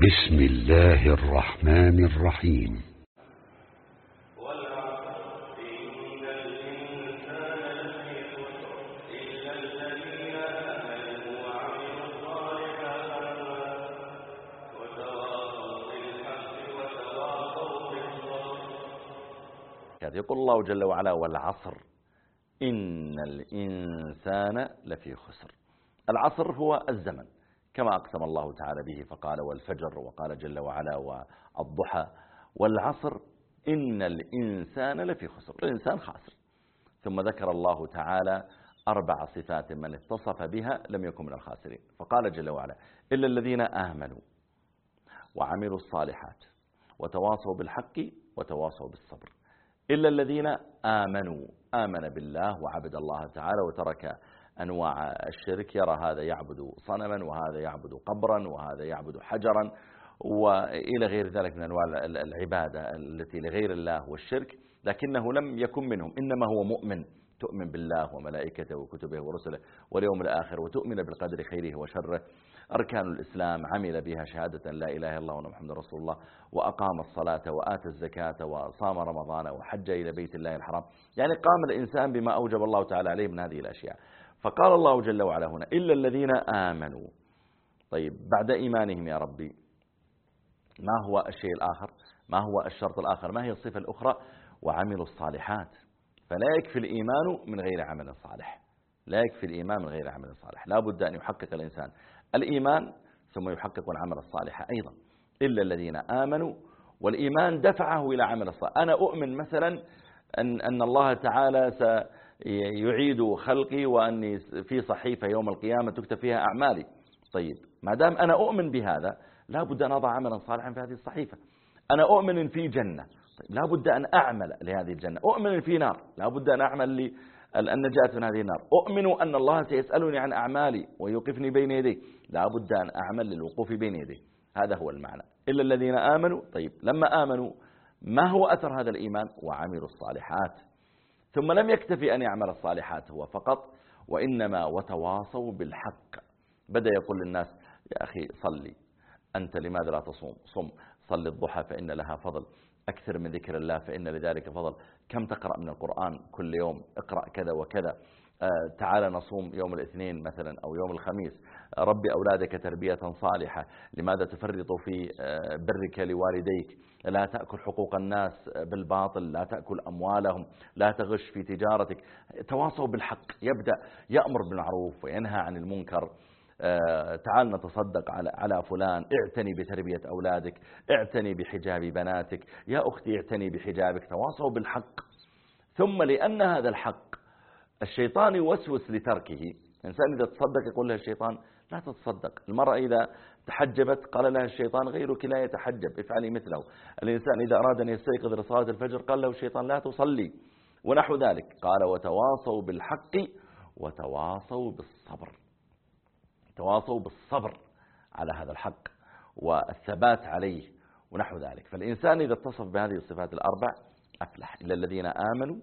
بسم الله الرحمن الرحيم. يقول الله جل وعلا والعصر إن الإنسان لفي خسر. العصر هو الزمن. كما أقسم الله تعالى به فقال والفجر وقال جل وعلا والضحى والعصر إن الإنسان لفي خسر الإنسان خاسر. ثم ذكر الله تعالى أربع صفات من اتصف بها لم يكن من الخاسرين. فقال جل وعلا إلا الذين آمنوا وعملوا الصالحات وتواصوا بالحق وتواصوا بالصبر. إلا الذين آمنوا آمن بالله وعبد الله تعالى وترك أنواع الشرك يرى هذا يعبد صنما وهذا يعبد قبرا وهذا يعبد حجرا وإلى غير ذلك من أنواع العبادة التي لغير الله والشرك لكنه لم يكن منهم إنما هو مؤمن تؤمن بالله وملائكته وكتبه ورسله واليوم الآخر وتؤمن بالقدر خيره وشره. أركان الإسلام عمل بها شهادة لا إله إلا الله محمد رسول الله وأقام الصلاة وآتى الزكاة وصام رمضان وحج إلى بيت الله الحرام. يعني قام الإنسان بما أوجب الله تعالى عليه من هذه الأشياء. فقال الله جل وعلا هنا إلا الذين آمنوا. طيب بعد إيمانهم يا ربي ما هو الشيء الآخر؟ ما هو الشرط الآخر؟ ما هي الصفة الأخرى؟ وعملوا الصالحات. فلا يكفي الإيمان من غير عمل صالح. لا يكفي الإيمان من غير عمل صالح. لا بد أن يحقق الإنسان الإيمان ثم يحقق العمل الصالح أيضا. إلا الذين آمنوا والإيمان دفعه إلى عمل الصالح أنا أؤمن مثلا أن, أن الله تعالى سيعيد خلقي وأني في صحيفة يوم القيامة تكتب فيها أعمالي. طيب ما دام أنا أؤمن بهذا لا بد أن أضع عملا صالحا في هذه الصحيفة. أنا أؤمن في جنة. طيب لا بد أن أعمل لهذه الجنة. أؤمن في نار. لا بد أن أعمل النجاة من هذه النار. أؤمن أن الله سيسألني عن أعمالي ويوقفني بين يديه. لا بد أن أعمل للوقوف بين يديه. هذا هو المعنى. إلا الذين آمنوا. طيب لما آمنوا ما هو أثر هذا الإيمان؟ وعملوا الصالحات. ثم لم يكتفي أن يعمل الصالحات هو فقط وإنما وتواصوا بالحق. بدأ يقول للناس يا أخي صلي أنت لماذا لا تصوم؟ صم صل الضحى فإن لها فضل. أكثر من ذكر الله فإن لذلك فضل. كم تقرأ من القرآن كل يوم؟ اقرأ كذا وكذا. تعال نصوم يوم الاثنين مثلا أو يوم الخميس. ربي أولادك تربية صالحة. لماذا تفرط في آه، برك لوالديك؟ لا تأكل حقوق الناس بالباطل. لا تأكل أموالهم. لا تغش في تجارتك. تواصوا بالحق. يبدأ يأمر بالمعروف وينهى عن المنكر. آه، تعال نتصدق على على فلان. اعتني بتربية أولادك. اعتني بحجاب بناتك. يا أختي اعتني بحجابك. تواصوا بالحق. ثم لأن هذا الحق الشيطان يوسوس لتركه. الإنسان إذا تصدق يقول له الشيطان لا تتصدق. المرأة إذا تحجبت قال لها الشيطان غيرك لا يتحجب افعلي مثله. الإنسان إذا أراد أن يستيقظ لصلاة الفجر قال له الشيطان لا تصلي. ونحو ذلك. قال وتواصوا بالحق وتواصوا بالصبر. تواصوا بالصبر على هذا الحق والثبات عليه ونحو ذلك. فالإنسان إذا اتصف بهذه الصفات الأربع أفلح. إلا الذين آمنوا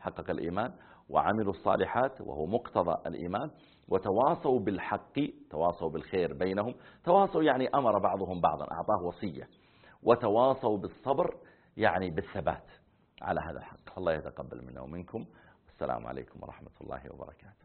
حقق الإيمان وعملوا الصالحات وهو مقتضى الإيمان وتواصوا بالحق تواصوا بالخير بينهم تواصوا يعني أمر بعضهم بعضا أعطاه وصية وتواصوا بالصبر يعني بالثبات على هذا الحق. الله يتقبل منا ومنكم. السلام عليكم ورحمة الله وبركاته.